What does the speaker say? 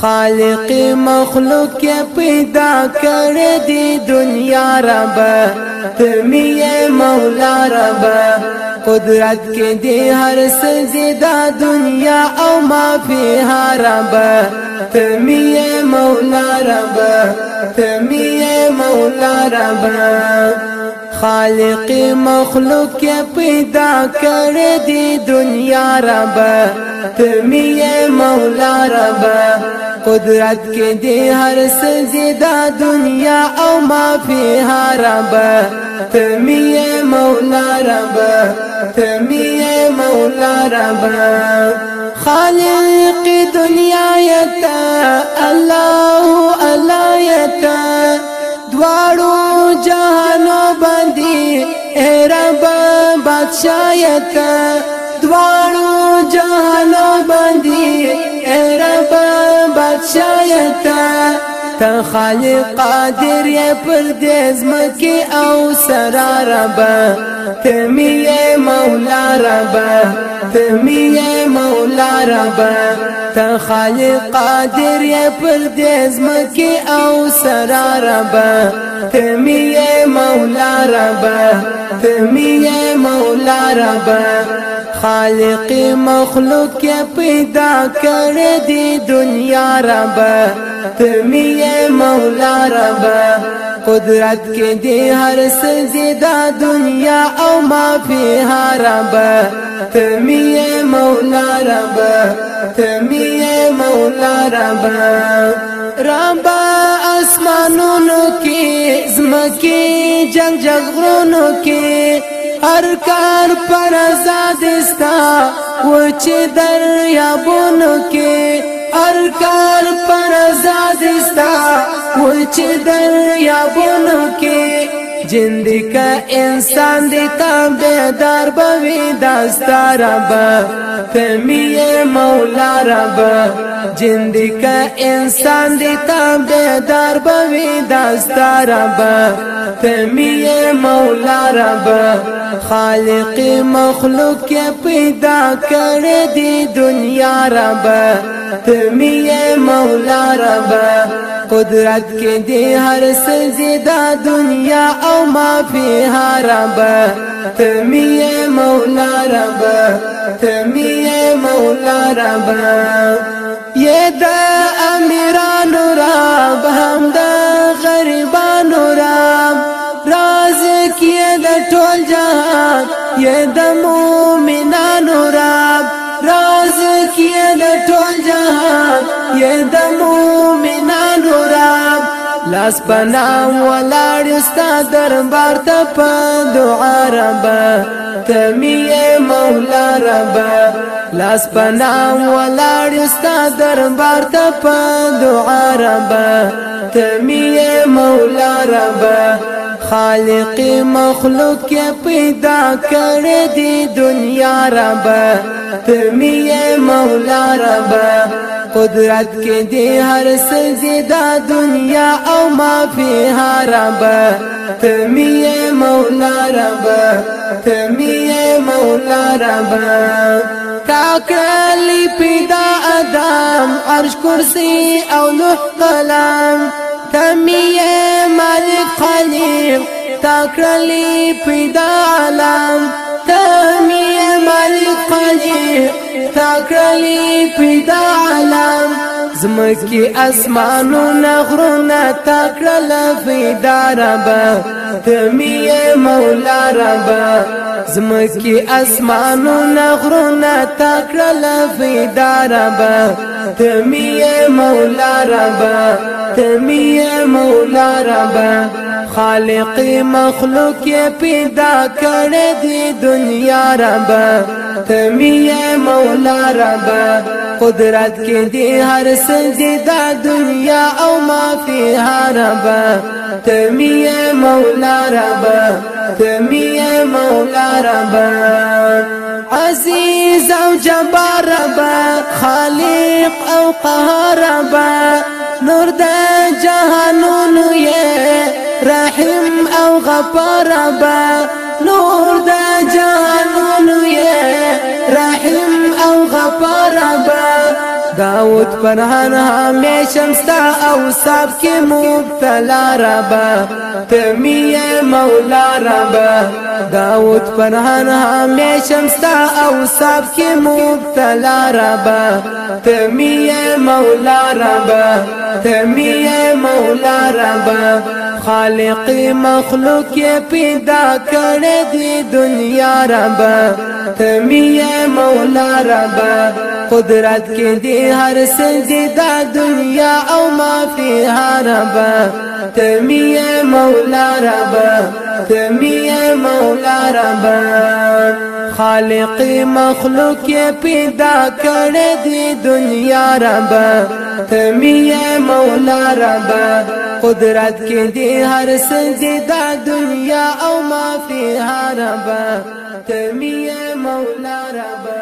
خالق مخلوق پیدا کړې دی دنیا رب تمی مولا رب قدرت کې دی هر سجدا دنیا او ما فيها رب تمی مولا رب تمی مولا رب خالق مخلوق پیدا کړې دی دنیا رب تمی مولا رب قدرت کے دیہ سے زدہ دنیا او ما اما رب ہار بیا مولا رب ربیا مولا رب خالق دنیا یتا اللہ اللہ دہانو بندی رب بادشاہ یتا دعارو جہانو بندی بادشاہتا تا خالق قادر یې پر دې زمکه او سرا رب تمی مولا رب تمی مولا رب تا خالق قادر یې پر دې زمکه او سرا رب تمی مولا رب تمی مولا رب خالق مخلوق کې پیدا کړې دی دنیا رب تمی مولا رب قدرت کې دی هر څه زیدا دنیا او ما فيها رب تمی مولا رب تمی مولا رب رب اسمانونو کې زمکه جنگ جګړو کې هر کار پر آزادستا و چې در یا بونو کې هر کار پر آزادستا و چې در یا بونو کې جن دی کا انسان دی تا بیدار بوی داستا رب فمی مولا رب جن دی کا انسان دی تا بیدار بوی داستا رب فمی مولا رب خالق مخلوق کې پیدا کړې دی دنیا رب فمی مولا رب قدرت کې دی هر څه دا دنیا او ما فيها رب تمي مولا رب تمي مولا رب يا د اميران رب هم د غریبان رب راز کې د ټول جهان يا د مؤمنان رب راز کې د ټول جهان يا د مؤمن لاس پنا ولاړ ستا دربار ته په دعا رب تمی مولا رب لاس پنا ولاړ ستا دربار ته په دعا رب تمی مولا رب خالق مخلوق کې پیدا کړې دی دنیا رب تمی مولا رب قدرت کې دی هر څه دا دنیا او ما فيها رب تمي مولا رب تمي مولا رب کاکلی پیدا ادم عرش کرسی او لوح قلم تمی مالک خلیق تاکلی پیدا عالم تمی مالک خلیق تاکلی پیدا زمکی اسمانو نغرونا تاکڑل فیدارا با تمی مولا ربا زمکی اسمانو نغرونا تاکڑل فیدارا با تمی مولا ربا تمی مولا ربا خالق مخلوق پیدا کړې دی دنیا رب تمی مولا رب قدرت کې دی هر څه دنیا او ما فيها رب تمي مولا رب تمی مولا رب عزیز او جبار رب خالق او قهار رب نور د جهانونو یې رحیم او غفار با نور دا جان داود پرهان همیشم ستا او صاحب کی مبتلا ربا تمی مولا ربا داود پرهان همیشم ستا او صاحب کی مبتلا ربا تمی مولا ربا تمی مولا ربا خالق مخلوق پیدا کړې دی دنیا ربا تمی مولا ربا قدرت کې دی هر سدي دا دنیا او ما فيها ربا تمي مولا ربا تمي مولا ربا خالق مخلوق پیدا کړې دی دنیا رب خاتمی مولا ربا قدرت کې دی هر سدی دا دنیا او ما فيها ربا تمی مولا ربا